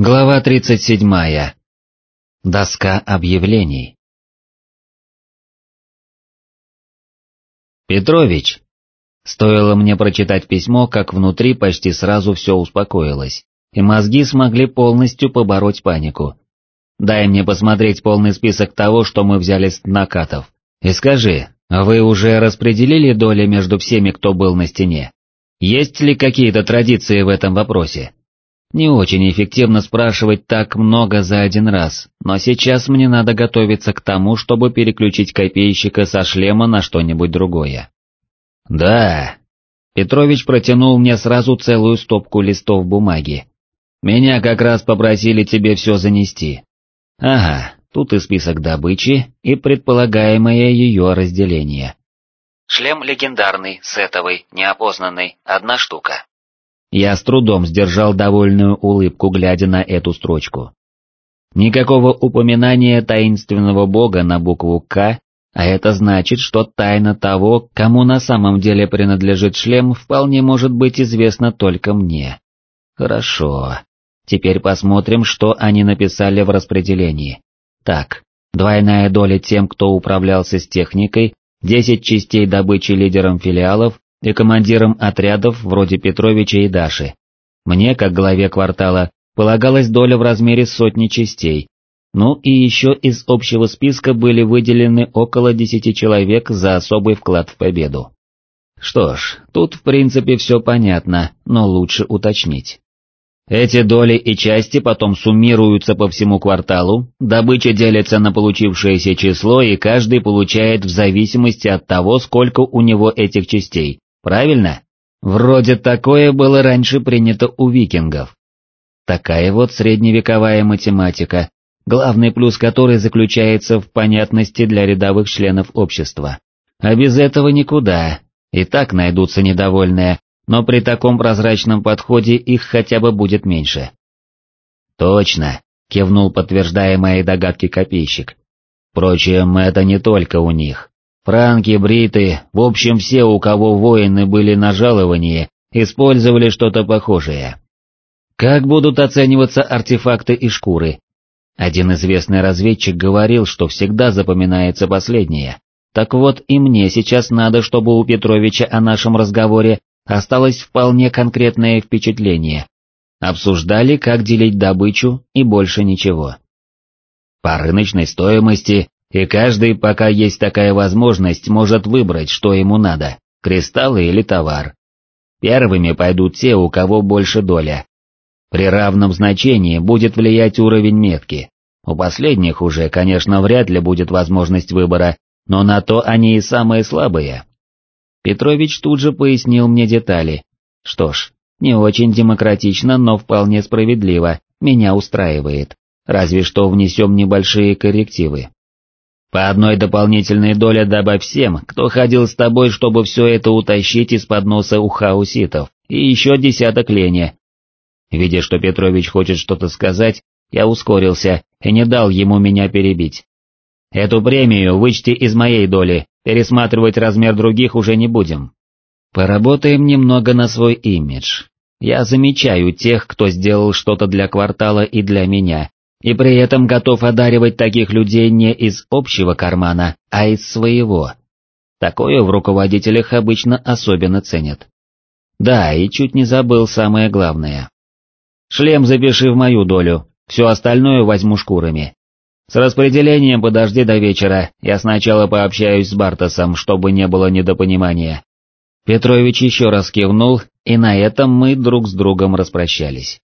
Глава 37. Доска объявлений. Петрович. Стоило мне прочитать письмо, как внутри почти сразу все успокоилось, и мозги смогли полностью побороть панику. Дай мне посмотреть полный список того, что мы взяли с накатов. И скажи, вы уже распределили доли между всеми, кто был на стене? Есть ли какие-то традиции в этом вопросе? Не очень эффективно спрашивать так много за один раз, но сейчас мне надо готовиться к тому, чтобы переключить копейщика со шлема на что-нибудь другое. Да. Петрович протянул мне сразу целую стопку листов бумаги. Меня как раз попросили тебе все занести. Ага, тут и список добычи, и предполагаемое ее разделение. Шлем легендарный, сетовый, неопознанный, одна штука. Я с трудом сдержал довольную улыбку, глядя на эту строчку. Никакого упоминания таинственного бога на букву «К», а это значит, что тайна того, кому на самом деле принадлежит шлем, вполне может быть известна только мне. Хорошо. Теперь посмотрим, что они написали в распределении. Так, двойная доля тем, кто управлялся с техникой, 10 частей добычи лидерам филиалов, и командирам отрядов вроде Петровича и Даши. Мне, как главе квартала, полагалась доля в размере сотни частей, ну и еще из общего списка были выделены около десяти человек за особый вклад в победу. Что ж, тут в принципе все понятно, но лучше уточнить. Эти доли и части потом суммируются по всему кварталу, добыча делится на получившееся число и каждый получает в зависимости от того, сколько у него этих частей, правильно? Вроде такое было раньше принято у викингов. Такая вот средневековая математика, главный плюс которой заключается в понятности для рядовых членов общества. А без этого никуда, и так найдутся недовольные, но при таком прозрачном подходе их хотя бы будет меньше. «Точно», — кивнул подтверждая мои догадки копейщик. «Впрочем, это не только у них. Франки, бриты, в общем все, у кого воины были на жаловании, использовали что-то похожее. Как будут оцениваться артефакты и шкуры? Один известный разведчик говорил, что всегда запоминается последнее. Так вот и мне сейчас надо, чтобы у Петровича о нашем разговоре осталось вполне конкретное впечатление. Обсуждали, как делить добычу и больше ничего. По рыночной стоимости и каждый, пока есть такая возможность, может выбрать, что ему надо, кристаллы или товар. Первыми пойдут те, у кого больше доля. При равном значении будет влиять уровень метки. У последних уже, конечно, вряд ли будет возможность выбора, но на то они и самые слабые. Петрович тут же пояснил мне детали. Что ж, не очень демократично, но вполне справедливо, меня устраивает. Разве что внесем небольшие коррективы. По одной дополнительной доле добавь всем, кто ходил с тобой, чтобы все это утащить из-под носа у хауситов, и еще десяток лени. Видя, что Петрович хочет что-то сказать, я ускорился и не дал ему меня перебить. Эту премию вычти из моей доли, пересматривать размер других уже не будем. Поработаем немного на свой имидж. Я замечаю тех, кто сделал что-то для квартала и для меня, и при этом готов одаривать таких людей не из общего кармана, а из своего. Такое в руководителях обычно особенно ценят. Да, и чуть не забыл самое главное. Шлем запиши в мою долю, все остальное возьму шкурами. С распределением подожди до вечера, я сначала пообщаюсь с Бартосом, чтобы не было недопонимания. Петрович еще раз кивнул, и на этом мы друг с другом распрощались.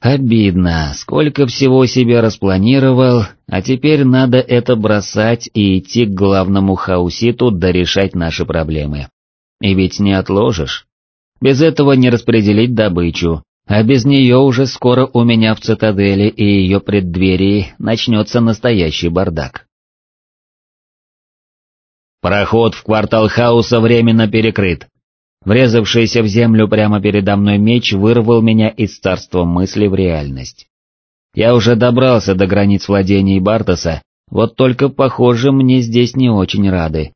Обидно, сколько всего себе распланировал, а теперь надо это бросать и идти к главному хауситу дорешать наши проблемы. И ведь не отложишь. Без этого не распределить добычу, а без нее уже скоро у меня в цитадели и ее преддверии начнется настоящий бардак. Проход в квартал хаоса временно перекрыт. Врезавшийся в землю прямо передо мной меч вырвал меня из царства мысли в реальность. Я уже добрался до границ владений Бартоса, вот только, похоже, мне здесь не очень рады.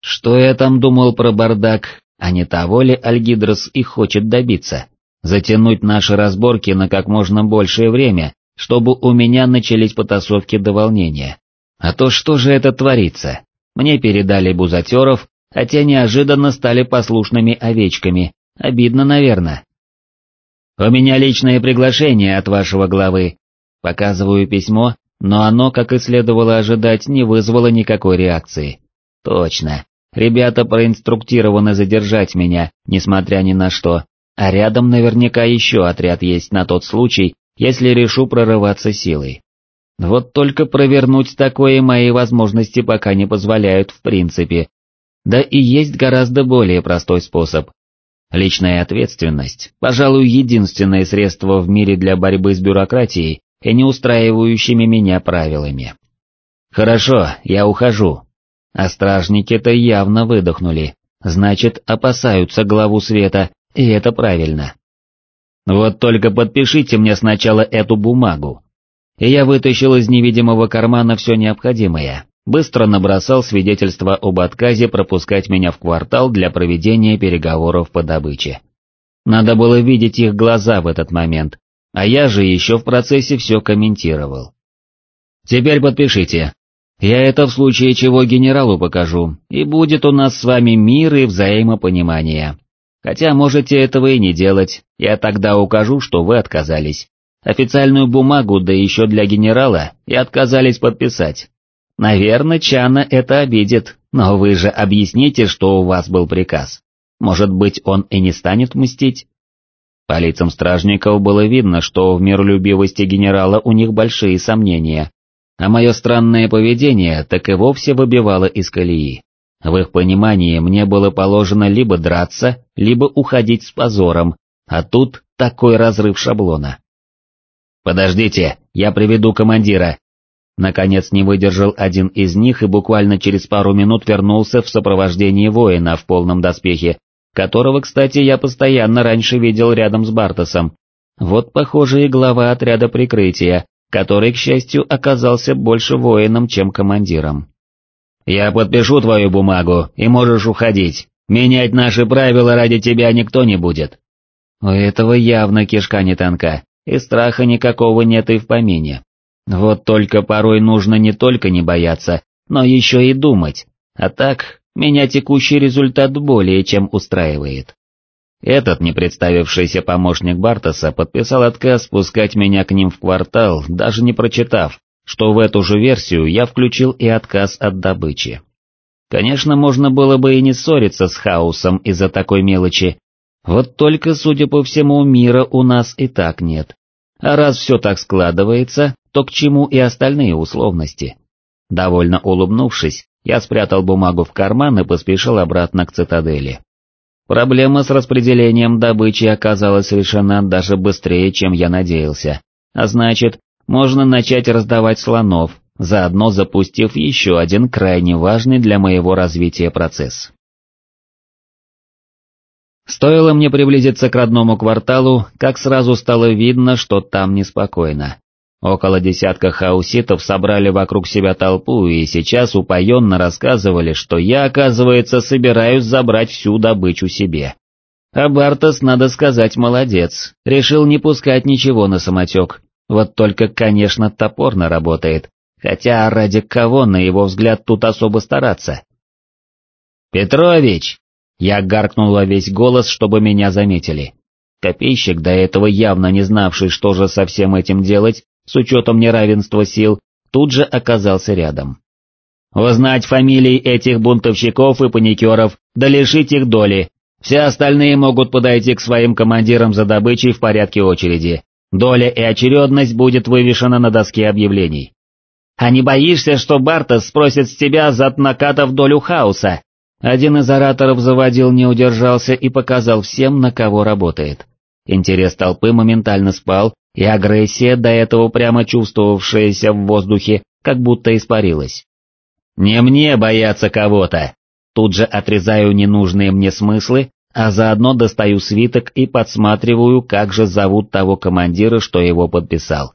Что я там думал про бардак, а не того ли Альгидрос и хочет добиться? Затянуть наши разборки на как можно большее время, чтобы у меня начались потасовки до волнения. А то что же это творится? Мне передали бузатеров, а те неожиданно стали послушными овечками, обидно, наверное. «У меня личное приглашение от вашего главы». Показываю письмо, но оно, как и следовало ожидать, не вызвало никакой реакции. Точно, ребята проинструктированы задержать меня, несмотря ни на что, а рядом наверняка еще отряд есть на тот случай, если решу прорываться силой. Вот только провернуть такое мои возможности пока не позволяют в принципе. Да и есть гораздо более простой способ. Личная ответственность, пожалуй, единственное средство в мире для борьбы с бюрократией и не устраивающими меня правилами. Хорошо, я ухожу. А стражники-то явно выдохнули, значит, опасаются главу света, и это правильно. Вот только подпишите мне сначала эту бумагу. И я вытащил из невидимого кармана все необходимое, быстро набросал свидетельство об отказе пропускать меня в квартал для проведения переговоров по добыче. Надо было видеть их глаза в этот момент, а я же еще в процессе все комментировал. Теперь подпишите. Я это в случае чего генералу покажу, и будет у нас с вами мир и взаимопонимание. Хотя можете этого и не делать, я тогда укажу, что вы отказались. Официальную бумагу, да еще для генерала, и отказались подписать. Наверное, Чана это обидит, но вы же объясните, что у вас был приказ. Может быть, он и не станет мстить? По лицам стражников было видно, что в миролюбивости генерала у них большие сомнения, а мое странное поведение так и вовсе выбивало из колеи. В их понимании мне было положено либо драться, либо уходить с позором, а тут такой разрыв шаблона. «Подождите, я приведу командира». Наконец не выдержал один из них и буквально через пару минут вернулся в сопровождении воина в полном доспехе, которого, кстати, я постоянно раньше видел рядом с Бартосом. Вот, похоже, и глава отряда прикрытия, который, к счастью, оказался больше воином, чем командиром. «Я подпишу твою бумагу, и можешь уходить. Менять наши правила ради тебя никто не будет». У этого явно кишка не тонка, и страха никакого нет и в помине. Вот только порой нужно не только не бояться, но еще и думать, а так меня текущий результат более чем устраивает. Этот не представившийся помощник Бартоса подписал отказ пускать меня к ним в квартал, даже не прочитав, что в эту же версию я включил и отказ от добычи. Конечно, можно было бы и не ссориться с хаосом из-за такой мелочи, вот только, судя по всему, мира у нас и так нет. А раз все так складывается, то к чему и остальные условности? Довольно улыбнувшись, я спрятал бумагу в карман и поспешил обратно к цитадели. Проблема с распределением добычи оказалась решена даже быстрее, чем я надеялся, а значит, можно начать раздавать слонов, заодно запустив еще один крайне важный для моего развития процесс. Стоило мне приблизиться к родному кварталу, как сразу стало видно, что там неспокойно. Около десятка хауситов собрали вокруг себя толпу и сейчас упоенно рассказывали, что я, оказывается, собираюсь забрать всю добычу себе. А Бартос, надо сказать, молодец, решил не пускать ничего на самотек, вот только, конечно, топорно работает, хотя ради кого, на его взгляд, тут особо стараться? «Петрович!» Я гаркнул во весь голос, чтобы меня заметили. Копейщик, до этого явно не знавший, что же со всем этим делать, с учетом неравенства сил, тут же оказался рядом. «Узнать фамилии этих бунтовщиков и паникеров, да лишить их доли. Все остальные могут подойти к своим командирам за добычей в порядке очереди. Доля и очередность будет вывешена на доске объявлений. А не боишься, что Бартас спросит с тебя за накатов долю хаоса?» Один из ораторов заводил, не удержался и показал всем, на кого работает. Интерес толпы моментально спал, и агрессия, до этого прямо чувствовавшаяся в воздухе, как будто испарилась. «Не мне бояться кого-то!» Тут же отрезаю ненужные мне смыслы, а заодно достаю свиток и подсматриваю, как же зовут того командира, что его подписал.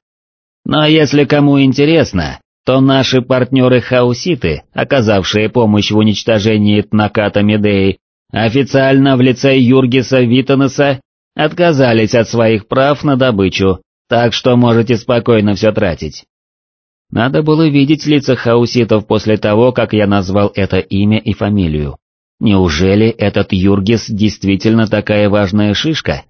Но если кому интересно, то наши партнеры-хауситы, оказавшие помощь в уничтожении Тнаката Медеи, официально в лице Юргиса Витанеса отказались от своих прав на добычу, так что можете спокойно все тратить. Надо было видеть лица хауситов после того, как я назвал это имя и фамилию. Неужели этот Юргис действительно такая важная шишка?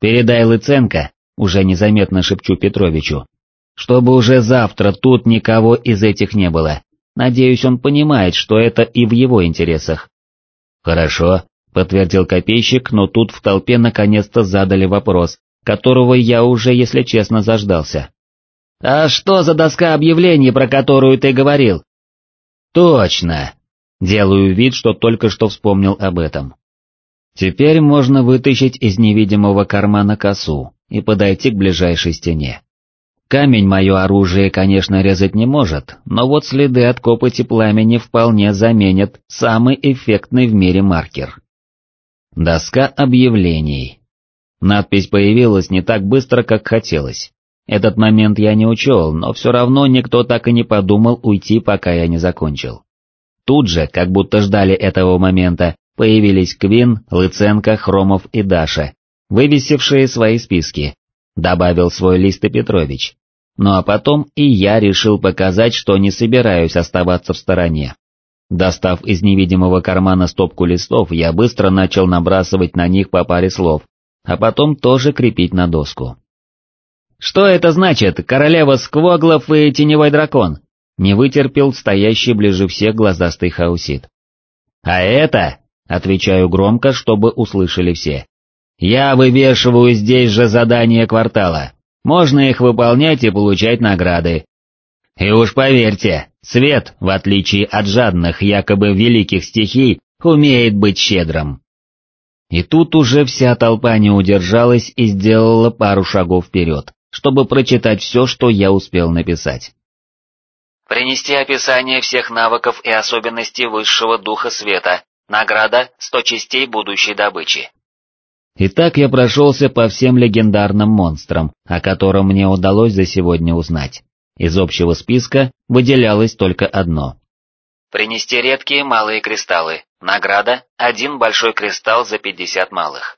Передай Лыценко, уже незаметно шепчу Петровичу, чтобы уже завтра тут никого из этих не было. Надеюсь, он понимает, что это и в его интересах. Хорошо, подтвердил копейщик, но тут в толпе наконец-то задали вопрос, которого я уже, если честно, заждался. «А что за доска объявлений, про которую ты говорил?» «Точно!» Делаю вид, что только что вспомнил об этом. Теперь можно вытащить из невидимого кармана косу и подойти к ближайшей стене. Камень мое оружие, конечно, резать не может, но вот следы от копоти пламени вполне заменят самый эффектный в мире маркер. Доска объявлений. Надпись появилась не так быстро, как хотелось. Этот момент я не учел, но все равно никто так и не подумал уйти, пока я не закончил. Тут же, как будто ждали этого момента, появились Квин, Лыценко, Хромов и Даша, вывесившие свои списки. Добавил свой лист и Петрович. Ну а потом и я решил показать, что не собираюсь оставаться в стороне. Достав из невидимого кармана стопку листов, я быстро начал набрасывать на них по паре слов, а потом тоже крепить на доску. «Что это значит, королева сквоглов и теневой дракон?» Не вытерпел стоящий ближе всех глазастый хаусит. «А это...» — отвечаю громко, чтобы услышали все. «Я вывешиваю здесь же задания квартала. Можно их выполнять и получать награды. И уж поверьте, свет, в отличие от жадных якобы великих стихий, умеет быть щедрым». И тут уже вся толпа не удержалась и сделала пару шагов вперед чтобы прочитать все, что я успел написать. Принести описание всех навыков и особенностей высшего духа света. Награда 100 частей будущей добычи. Итак, я прошелся по всем легендарным монстрам, о котором мне удалось за сегодня узнать. Из общего списка выделялось только одно. Принести редкие малые кристаллы. Награда – один большой кристалл за 50 малых.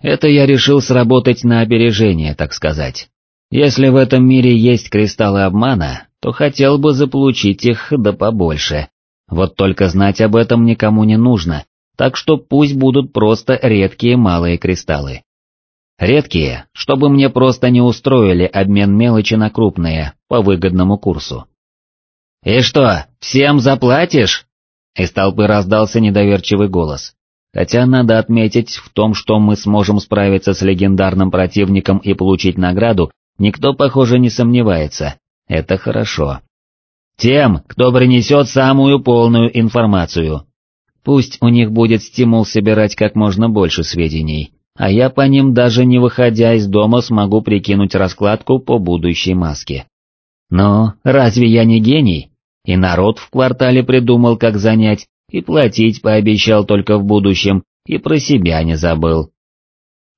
Это я решил сработать на опережение, так сказать. Если в этом мире есть кристаллы обмана, то хотел бы заполучить их да побольше. Вот только знать об этом никому не нужно, так что пусть будут просто редкие малые кристаллы. Редкие, чтобы мне просто не устроили обмен мелочи на крупные, по выгодному курсу. «И что, всем заплатишь?» Из толпы раздался недоверчивый голос. Хотя надо отметить, в том, что мы сможем справиться с легендарным противником и получить награду, Никто, похоже, не сомневается. Это хорошо. Тем, кто принесет самую полную информацию. Пусть у них будет стимул собирать как можно больше сведений, а я по ним даже не выходя из дома смогу прикинуть раскладку по будущей маске. Но разве я не гений? И народ в квартале придумал, как занять, и платить пообещал только в будущем, и про себя не забыл.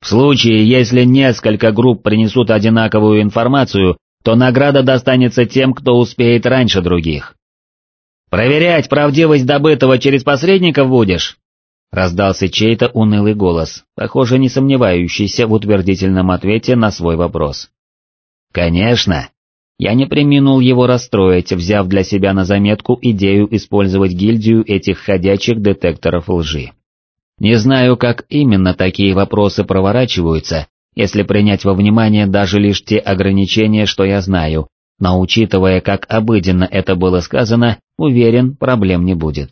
В случае, если несколько групп принесут одинаковую информацию, то награда достанется тем, кто успеет раньше других. «Проверять правдивость добытого через посредников будешь?» Раздался чей-то унылый голос, похоже не сомневающийся в утвердительном ответе на свой вопрос. «Конечно!» Я не приминул его расстроить, взяв для себя на заметку идею использовать гильдию этих ходячих детекторов лжи. Не знаю, как именно такие вопросы проворачиваются, если принять во внимание даже лишь те ограничения, что я знаю, но учитывая, как обыденно это было сказано, уверен, проблем не будет.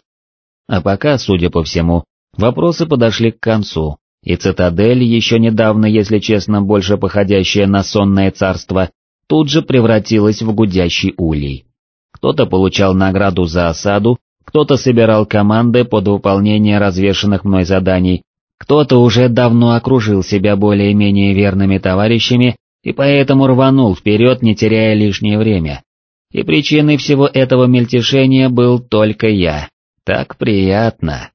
А пока, судя по всему, вопросы подошли к концу, и цитадель, еще недавно, если честно, больше походящая на сонное царство, тут же превратилась в гудящий улей. Кто-то получал награду за осаду, кто-то собирал команды под выполнение развешанных мной заданий, кто-то уже давно окружил себя более-менее верными товарищами и поэтому рванул вперед, не теряя лишнее время. И причиной всего этого мельтешения был только я. Так приятно.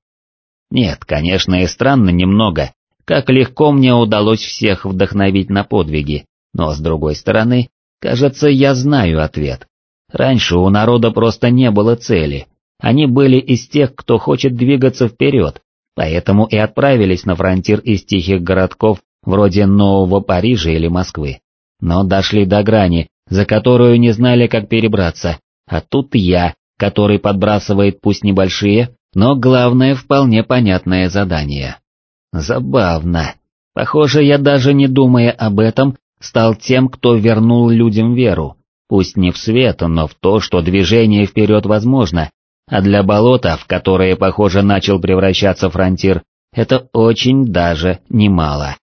Нет, конечно, и странно немного, как легко мне удалось всех вдохновить на подвиги, но с другой стороны, кажется, я знаю ответ. Раньше у народа просто не было цели, они были из тех, кто хочет двигаться вперед, поэтому и отправились на фронтир из тихих городков вроде Нового Парижа или Москвы. Но дошли до грани, за которую не знали, как перебраться, а тут я, который подбрасывает пусть небольшие, но главное вполне понятное задание. Забавно. Похоже, я даже не думая об этом, стал тем, кто вернул людям веру, пусть не в свет, но в то, что движение вперед возможно, а для болота, в которое, похоже, начал превращаться фронтир, это очень даже немало.